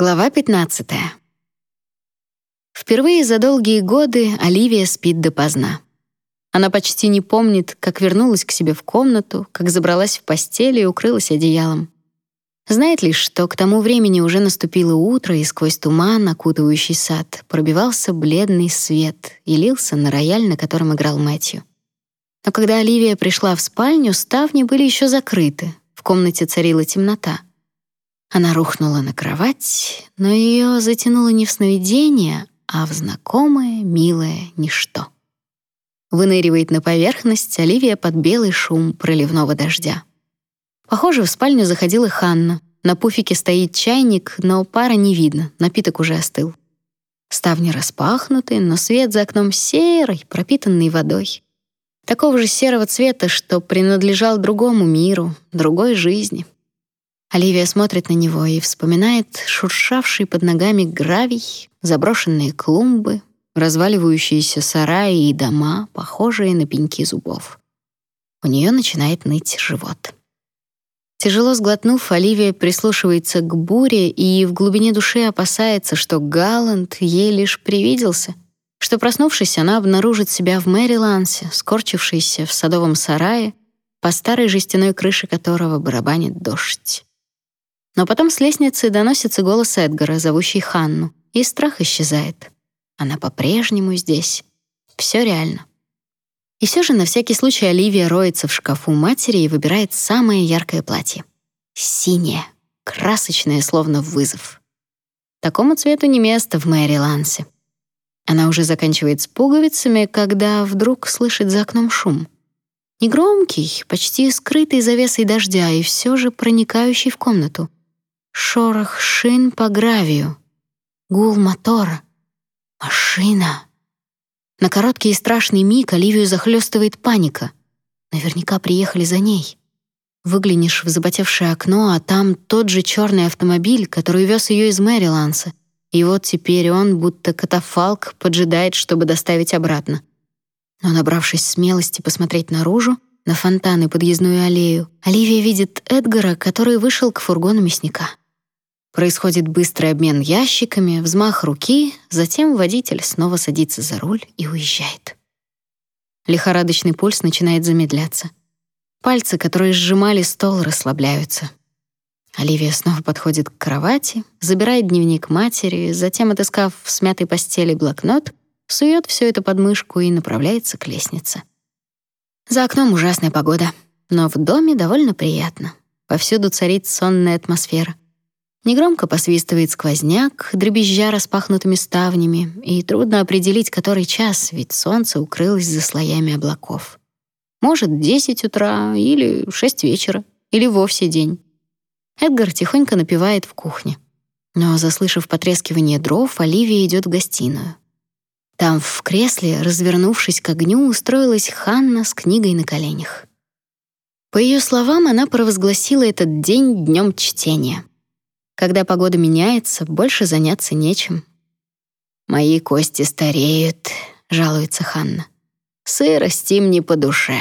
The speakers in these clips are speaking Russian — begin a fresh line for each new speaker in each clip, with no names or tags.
Глава 15. Впервые за долгие годы Оливия спит допоздна. Она почти не помнит, как вернулась к себе в комнату, как забралась в постель и укрылась одеялом. Знает лишь, что к тому времени уже наступило утро, и сквозь туман, окутывающий сад, пробивался бледный свет и лился на рояль, на котором играл Мэтью. Но когда Оливия пришла в спальню, ставни были еще закрыты, в комнате царила темнота — она рухнула на кровать, но ее затянуло не в сновидение, а в знакомое, милое ничто. Выныривает на поверхность Оливия под белый шум проливного дождя. Похоже, в спальню заходила Ханна. На пуфике стоит чайник, но пара не видно, напиток уже остыл. Ставни распахнуты, но свет за окном серый, пропитанный водой. Такого же серого цвета, что принадлежал другому миру, другой жизни. Оливия смотрит на него и вспоминает шуршавший под ногами гравий, заброшенные клумбы, разваливающиеся сараи и дома, похожие на пеньки зубов. У нее начинает ныть живот. Тяжело сглотнув, Оливия прислушивается к буре и в глубине души опасается, что Галланд ей лишь привиделся, что, проснувшись, она обнаружит себя в Мэрилансе, скорчившейся в садовом сарае, по старой жестяной крыше которого барабанит дождь. Но потом с лестницы доносится голос Эдгара, зовущий Ханну, и страх исчезает. Она по-прежнему здесь. Все реально. И все же на всякий случай Оливия роется в шкафу матери и выбирает самое яркое платье. Синее, красочное, словно вызов. Такому цвету не место в Мэри Лансе. Она уже заканчивает с пуговицами, когда вдруг слышит за окном шум. Негромкий, почти скрытый завесой дождя и все же проникающий в комнату. Шорох шин по гравию. Гул мотора. Машина. На короткий и страшный миг Оливию захлестывает паника. Наверняка приехали за ней. Выглянешь в запотевшее окно, а там тот же черный автомобиль, который вез ее из Мэриланса. И вот теперь он, будто катафалк, поджидает, чтобы доставить обратно. Но, набравшись смелости посмотреть наружу, на фонтан и подъездную аллею, Оливия видит Эдгара, который вышел к фургону мясника. Происходит быстрый обмен ящиками, взмах руки, затем водитель снова садится за руль и уезжает. Лихорадочный пульс начинает замедляться. Пальцы, которые сжимали стол, расслабляются. Оливия снова подходит к кровати, забирает дневник матери, затем, отыскав в смятой постели блокнот, сует все это под мышку и направляется к лестнице. За окном ужасная погода, но в доме довольно приятно. Повсюду царит сонная атмосфера. Негромко посвистывает сквозняк, дребезжа распахнутыми ставнями, и трудно определить, который час, ведь солнце укрылось за слоями облаков. Может, 10 утра или 6 вечера, или вовсе день. Эдгар тихонько напевает в кухне. Но, заслышав потрескивание дров, Оливия идет в гостиную. Там в кресле, развернувшись к огню, устроилась Ханна с книгой на коленях. По ее словам, она провозгласила этот день днем чтения. Когда погода меняется, больше заняться нечем. «Мои кости стареют», — жалуется Ханна. «Сырость им не по душе».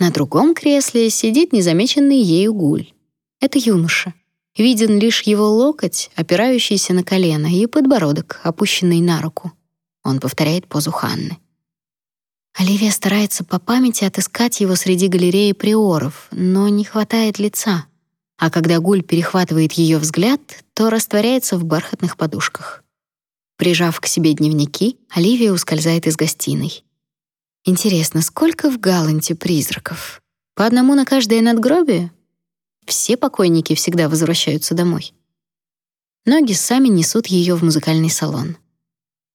На другом кресле сидит незамеченный ею гуль. Это юноша. Виден лишь его локоть, опирающийся на колено, и подбородок, опущенный на руку. Он повторяет позу Ханны. Оливия старается по памяти отыскать его среди галереи приоров, но не хватает лица а когда гуль перехватывает ее взгляд, то растворяется в бархатных подушках. Прижав к себе дневники, Оливия ускользает из гостиной. Интересно, сколько в Галанте призраков? По одному на каждое надгробие? Все покойники всегда возвращаются домой. Ноги сами несут ее в музыкальный салон.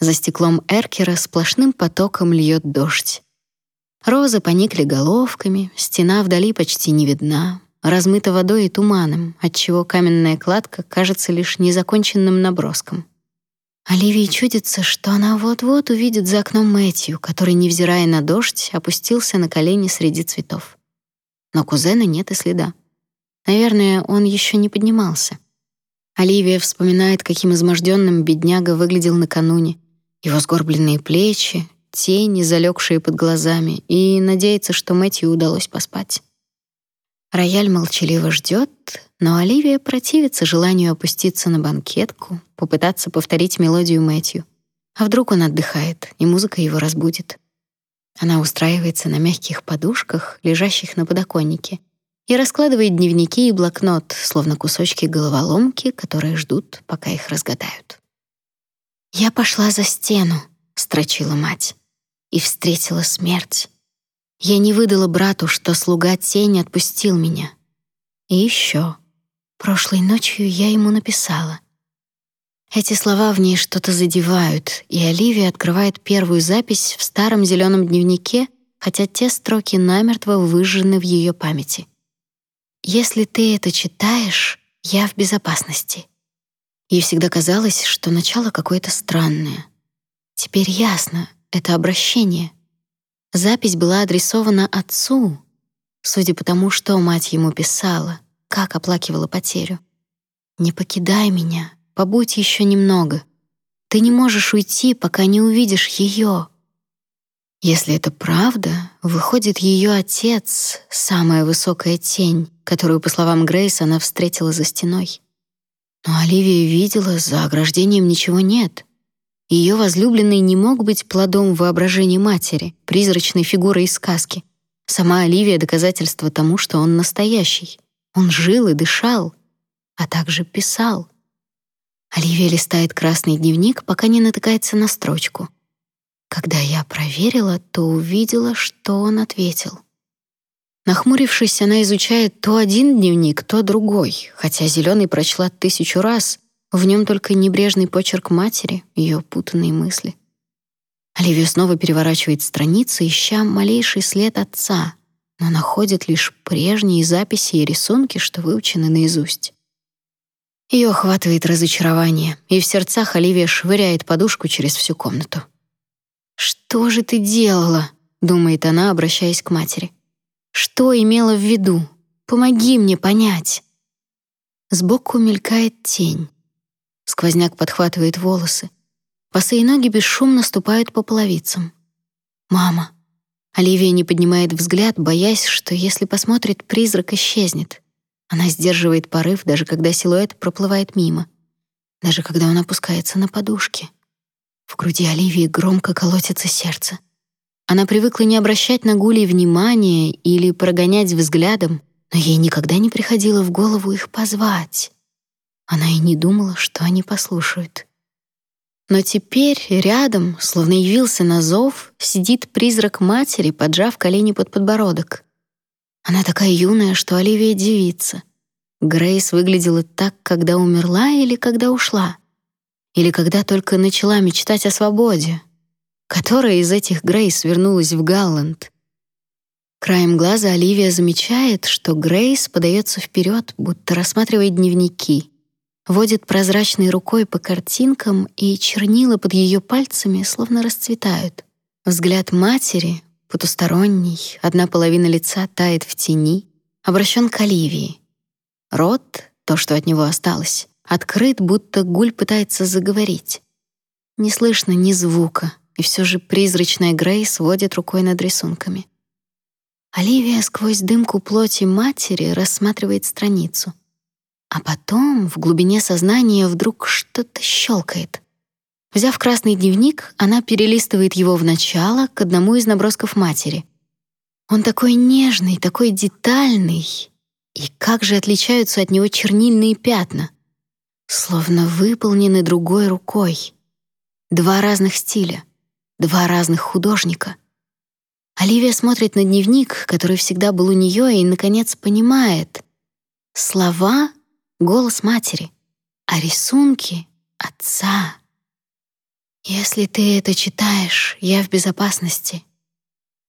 За стеклом эркера сплошным потоком льет дождь. Розы поникли головками, стена вдали почти не видна, размыто водой и туманом, отчего каменная кладка кажется лишь незаконченным наброском. Оливии чудится, что она вот-вот увидит за окном Мэтью, который, невзирая на дождь, опустился на колени среди цветов. Но кузена нет и следа. Наверное, он еще не поднимался. Оливия вспоминает, каким изможденным бедняга выглядел накануне. Его сгорбленные плечи, тени, залегшие под глазами, и надеется, что Мэтью удалось поспать. Рояль молчаливо ждет, но Оливия противится желанию опуститься на банкетку, попытаться повторить мелодию Мэтью. А вдруг он отдыхает, и музыка его разбудит. Она устраивается на мягких подушках, лежащих на подоконнике, и раскладывает дневники и блокнот, словно кусочки головоломки, которые ждут, пока их разгадают. «Я пошла за стену», — строчила мать, — «и встретила смерть. Я не выдала брату, что слуга тень отпустил меня. И еще. Прошлой ночью я ему написала. Эти слова в ней что-то задевают, и Оливия открывает первую запись в старом зеленом дневнике, хотя те строки намертво выжжены в ее памяти. «Если ты это читаешь, я в безопасности». Ей всегда казалось, что начало какое-то странное. Теперь ясно, это обращение. Запись была адресована отцу, судя по тому, что мать ему писала, как оплакивала потерю. «Не покидай меня, побудь еще немного. Ты не можешь уйти, пока не увидишь ее». Если это правда, выходит ее отец — самая высокая тень, которую, по словам Грейс, она встретила за стеной. Но Оливия видела, за ограждением ничего нет. Ее возлюбленный не мог быть плодом воображения матери, призрачной фигурой из сказки. Сама Оливия — доказательство тому, что он настоящий. Он жил и дышал, а также писал. Оливия листает красный дневник, пока не натыкается на строчку. Когда я проверила, то увидела, что он ответил. Нахмурившись, она изучает то один дневник, то другой, хотя зеленый прочла тысячу раз, в нем только небрежный почерк матери, ее путанные мысли. Оливия снова переворачивает страницы, ища малейший след отца, но находит лишь прежние записи и рисунки, что выучены наизусть. Ее охватывает разочарование, и в сердцах Оливия швыряет подушку через всю комнату. «Что же ты делала?» — думает она, обращаясь к матери. «Что имела в виду? Помоги мне понять». Сбоку мелькает тень. Сквозняк подхватывает волосы. Босые ноги бесшумно ступают по половицам. «Мама!» Оливия не поднимает взгляд, боясь, что если посмотрит, призрак исчезнет. Она сдерживает порыв, даже когда силуэт проплывает мимо. Даже когда он опускается на подушки. В груди Оливии громко колотится сердце. Она привыкла не обращать на гулей внимания или прогонять взглядом, но ей никогда не приходило в голову их позвать. Она и не думала, что они послушают. Но теперь рядом, словно явился на зов, сидит призрак матери, поджав колени под подбородок. Она такая юная, что Оливия девица. Грейс выглядела так, когда умерла или когда ушла. Или когда только начала мечтать о свободе. Которая из этих Грейс вернулась в Галланд? Краем глаза Оливия замечает, что Грейс подается вперед, будто рассматривает дневники — водит прозрачной рукой по картинкам, и чернила под ее пальцами словно расцветают. Взгляд матери, потусторонний, одна половина лица тает в тени, обращен к Оливии. Рот, то, что от него осталось, открыт, будто гуль пытается заговорить. Не слышно ни звука, и все же призрачная Грейс водит рукой над рисунками. Оливия сквозь дымку плоти матери рассматривает страницу — а потом в глубине сознания вдруг что-то щелкает. Взяв красный дневник, она перелистывает его в начало к одному из набросков матери. Он такой нежный, такой детальный. И как же отличаются от него чернильные пятна, словно выполнены другой рукой. Два разных стиля, два разных художника. Оливия смотрит на дневник, который всегда был у нее, и наконец понимает: слова голос матери, а рисунки — отца. Если ты это читаешь, я в безопасности.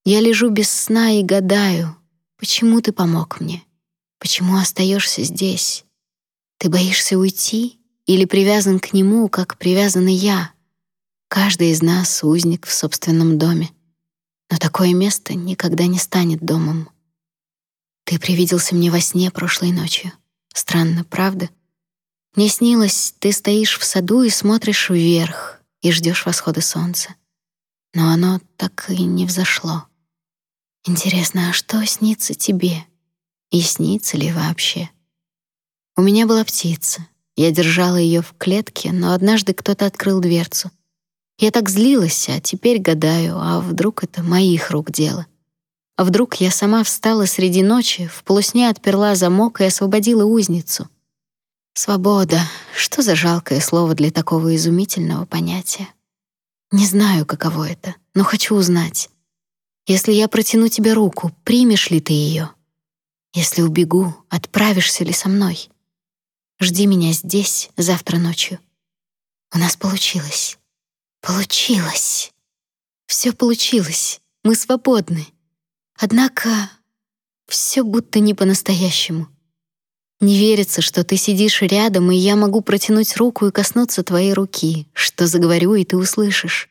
Я лежу без сна и гадаю, почему ты помог мне, почему остаешься здесь. Ты боишься уйти или привязан к нему, как привязан и я? Каждый из нас — узник в собственном доме. Но такое место никогда не станет домом. Ты привиделся мне во сне прошлой ночью. Странно, правда? Мне снилось, ты стоишь в саду и смотришь вверх и ждешь восхода солнца. Но оно так и не взошло. Интересно, а что снится тебе? И снится ли вообще? У меня была птица. Я держала ее в клетке, но однажды кто-то открыл дверцу. Я так злилась, а теперь гадаю, а вдруг это моих рук дело? А вдруг я сама встала среди ночи, в полусне отперла замок и освободила узницу? Свобода — что за жалкое слово для такого изумительного понятия? Не знаю, каково это, но хочу узнать. Если я протяну тебе руку, примешь ли ты ее? Если убегу, отправишься ли со мной? Жди меня здесь завтра ночью. У нас получилось. Получилось. Все получилось. Мы свободны. Однако все будто не по-настоящему. Не верится, что ты сидишь рядом, и я могу протянуть руку и коснуться твоей руки, что заговорю, и ты услышишь.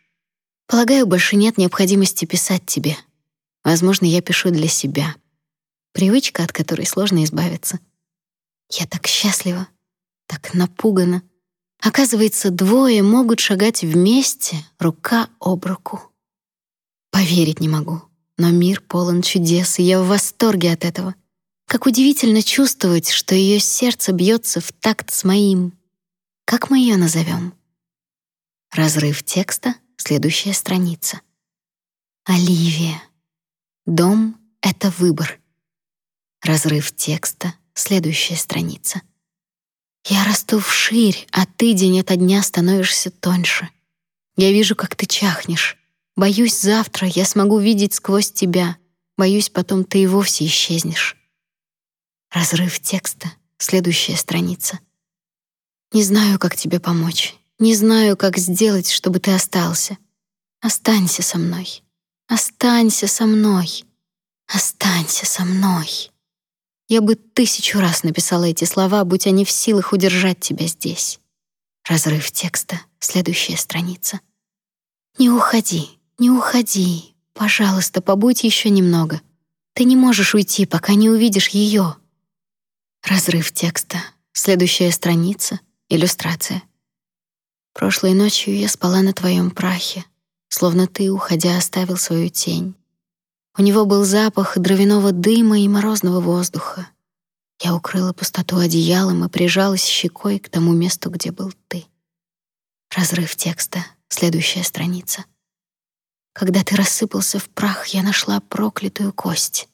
Полагаю, больше нет необходимости писать тебе. Возможно, я пишу для себя. Привычка, от которой сложно избавиться. Я так счастлива, так напугана. Оказывается, двое могут шагать вместе, рука об руку. Поверить не могу, но мир полон чудес, и я в восторге от этого. Как удивительно чувствовать, что ее сердце бьется в такт с моим. Как мы ее назовем? Разрыв текста, следующая страница. Оливия. Дом — это выбор. Разрыв текста, следующая страница. Я расту вширь, а ты день ото дня становишься тоньше. Я вижу, как ты чахнешь. Боюсь, завтра я смогу видеть сквозь тебя. Боюсь, потом ты и вовсе исчезнешь. Разрыв текста. Следующая страница. Не знаю, как тебе помочь. Не знаю, как сделать, чтобы ты остался. Останься со мной. Останься со мной. Останься со мной. Я бы тысячу раз написала эти слова, будь они в силах удержать тебя здесь. Разрыв текста. Следующая страница. Не уходи, не уходи. Пожалуйста, побудь еще немного. Ты не можешь уйти, пока не увидишь ее. Разрыв текста. Следующая страница. Иллюстрация. Прошлой ночью я спала на твоем прахе, словно ты, уходя, оставил свою тень. У него был запах дровяного дыма и морозного воздуха. Я укрыла пустоту одеялом и прижалась щекой к тому месту, где был ты. Разрыв текста. Следующая страница. Когда ты рассыпался в прах, я нашла проклятую кость.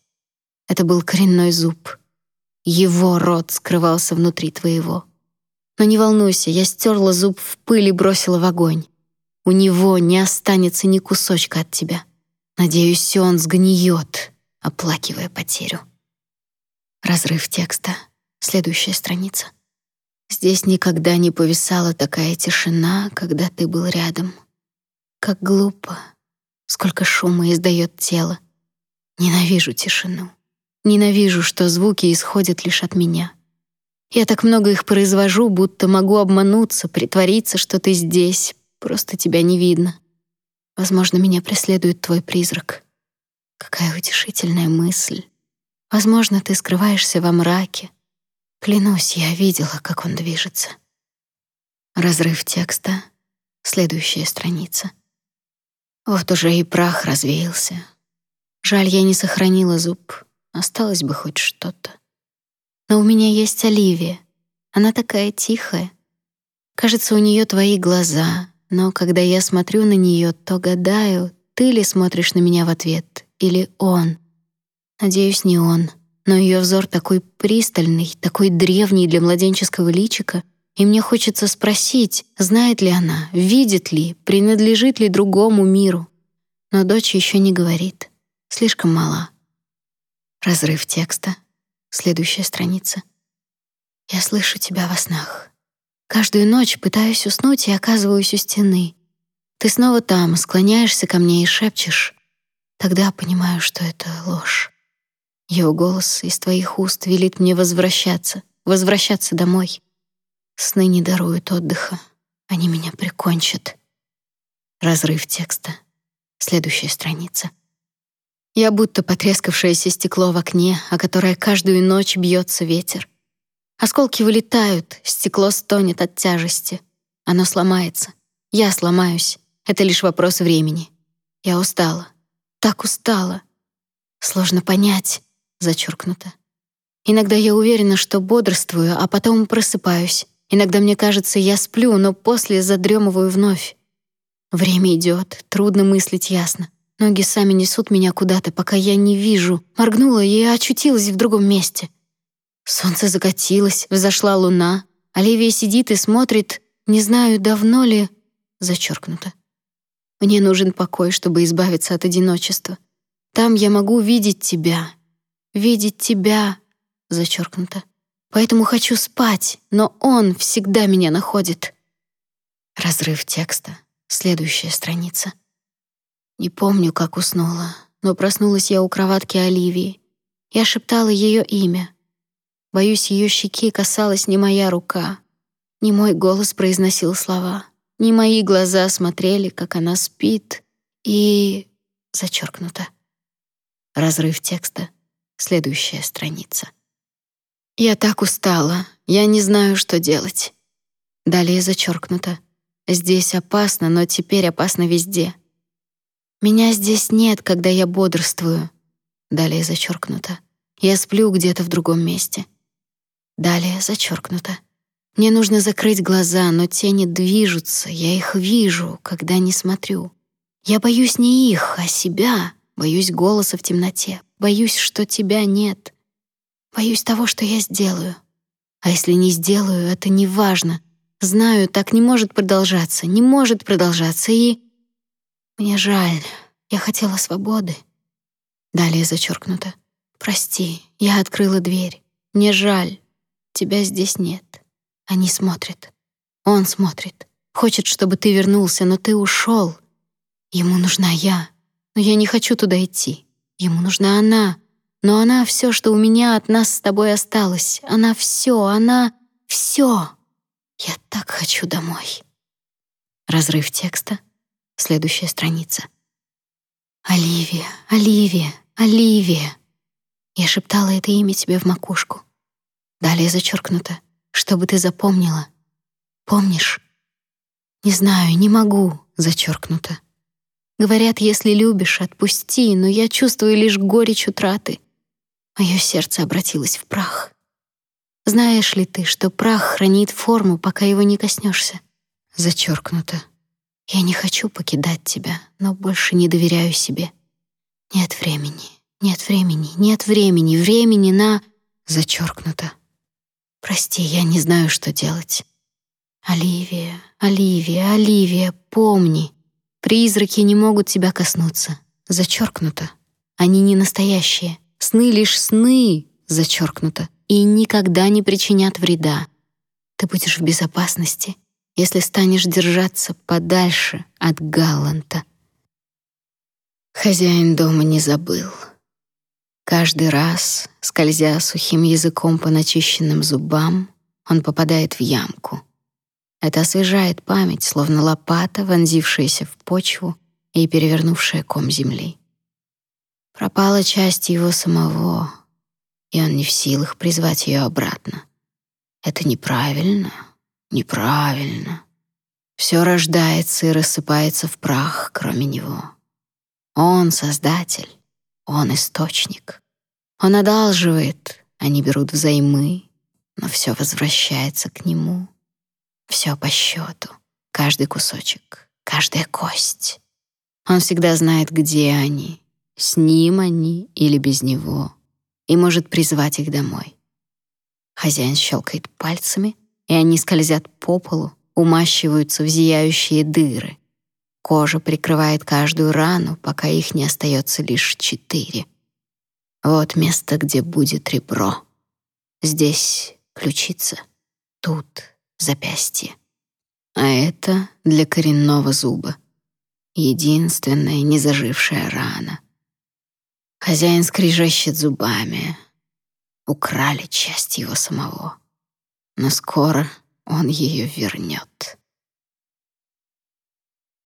Это был коренной зуб. Его рот скрывался внутри твоего. Но не волнуйся, я стерла зуб в пыль и бросила в огонь. У него не останется ни кусочка от тебя. Надеюсь, он сгниет, оплакивая потерю. Разрыв текста. Следующая страница. Здесь никогда не повисала такая тишина, когда ты был рядом. Как глупо. Сколько шума издает тело. Ненавижу тишину. Ненавижу, что звуки исходят лишь от меня. Я так много их произвожу, будто могу обмануться, притвориться, что ты здесь, просто тебя не видно. Возможно, меня преследует твой призрак. Какая утешительная мысль. Возможно, ты скрываешься во мраке. Клянусь, я видела, как он движется. Разрыв текста. Следующая страница. Вот уже и прах развеялся. Жаль, я не сохранила зуб. Осталось бы хоть что-то. Но у меня есть Оливия. Она такая тихая. Кажется, у нее твои глаза, но когда я смотрю на нее, то гадаю, ты ли смотришь на меня в ответ, или он. Надеюсь, не он, но ее взор такой пристальный, такой древний для младенческого личика, и мне хочется спросить, знает ли она, видит ли, принадлежит ли другому миру. Но дочь еще не говорит, слишком мала. Разрыв текста. Следующая страница. Я слышу тебя во снах. Каждую ночь пытаюсь уснуть и оказываюсь у стены. Ты снова там, склоняешься ко мне и шепчешь. Тогда понимаю, что это ложь. Его голос из твоих уст велит мне возвращаться, возвращаться домой. Сны не даруют отдыха, они меня прикончат. Разрыв текста. Следующая страница. Я будто потрескавшееся стекло в окне, о которое каждую ночь бьется ветер. Осколки вылетают, стекло стонет от тяжести. Оно сломается. Я сломаюсь. Это лишь вопрос времени. Я устала. Так устала. Сложно понять, зачеркнуто. Иногда я уверена, что бодрствую, а потом просыпаюсь. Иногда мне кажется, я сплю, но после задремываю вновь. Время идет, трудно мыслить ясно. Ноги сами несут меня куда-то, пока я не вижу. Моргнула и очутилась в другом месте. Солнце закатилось, взошла луна. Оливия сидит и смотрит, не знаю, давно ли... Зачеркнуто. Мне нужен покой, чтобы избавиться от одиночества. Там я могу видеть тебя. Видеть тебя. Зачеркнуто. Поэтому хочу спать, но он всегда меня находит. Разрыв текста. Следующая страница. Не помню, как уснула, но проснулась я у кроватки Оливии. Я шептала ее имя. Боюсь, ее щеки касалась не моя рука. Не мой голос произносил слова. Не мои глаза смотрели, как она спит. И... Зачеркнуто. Разрыв текста. Следующая страница. Я так устала. Я не знаю, что делать. Далее зачеркнуто. Здесь опасно, но теперь опасно везде. Меня здесь нет, когда я бодрствую. Далее зачеркнуто. Я сплю где-то в другом месте. Далее зачеркнуто. Мне нужно закрыть глаза, но тени движутся, я их вижу, когда не смотрю. Я боюсь не их, а себя, боюсь голоса в темноте, боюсь, что тебя нет. Боюсь того, что я сделаю. А если не сделаю, это не важно. Знаю, так не может продолжаться, не может продолжаться, и... Мне жаль, я хотела свободы. Далее зачеркнуто. Прости, я открыла дверь. Мне жаль, тебя здесь нет. Они смотрят. Он смотрит. Хочет, чтобы ты вернулся, но ты ушел. Ему нужна я, но я не хочу туда идти. Ему нужна она, но она все, что у меня от нас с тобой осталось. Она все, она все. Я так хочу домой. Разрыв текста — Следующая страница. «Оливия, Оливия, Оливия!» Я шептала это имя тебе в макушку. Далее зачеркнуто, чтобы ты запомнила. Помнишь? Не знаю, не могу, зачеркнуто. Говорят, если любишь, отпусти, но я чувствую лишь горечь утраты. Мое сердце обратилось в прах. Знаешь ли ты, что прах хранит форму, пока его не коснешься? Зачеркнуто. Я не хочу покидать тебя, но больше не доверяю себе. Нет времени, нет времени, нет времени, времени на... Зачеркнуто. Прости, я не знаю, что делать. Оливия, Оливия, Оливия, помни. Призраки не могут тебя коснуться. Зачеркнуто. Они не настоящие. Сны лишь сны. Зачеркнуто. И никогда не причинят вреда. Ты будешь в безопасности если станешь держаться подальше от Галланта. Хозяин дома не забыл. Каждый раз, скользя сухим языком по начищенным зубам, он попадает в ямку. Это освежает память, словно лопата, вонзившаяся в почву и перевернувшая ком земли. Пропала часть его самого, и он не в силах призвать ее обратно. Это неправильно, Неправильно. Все рождается и рассыпается в прах, кроме него. Он создатель, он источник. Он одалживает, они берут взаймы, но все возвращается к нему. Все по счету, каждый кусочек, каждая кость. Он всегда знает, где они, с ним они или без него, и может призвать их домой. Хозяин щелкает пальцами — и они скользят по полу, умащиваются в зияющие дыры. Кожа прикрывает каждую рану, пока их не остается лишь четыре. Вот место, где будет ребро. Здесь ключица, тут запястье. А это для коренного зуба. Единственная незажившая рана. Хозяин скрежещет зубами. Украли часть его самого но скоро он ее вернет.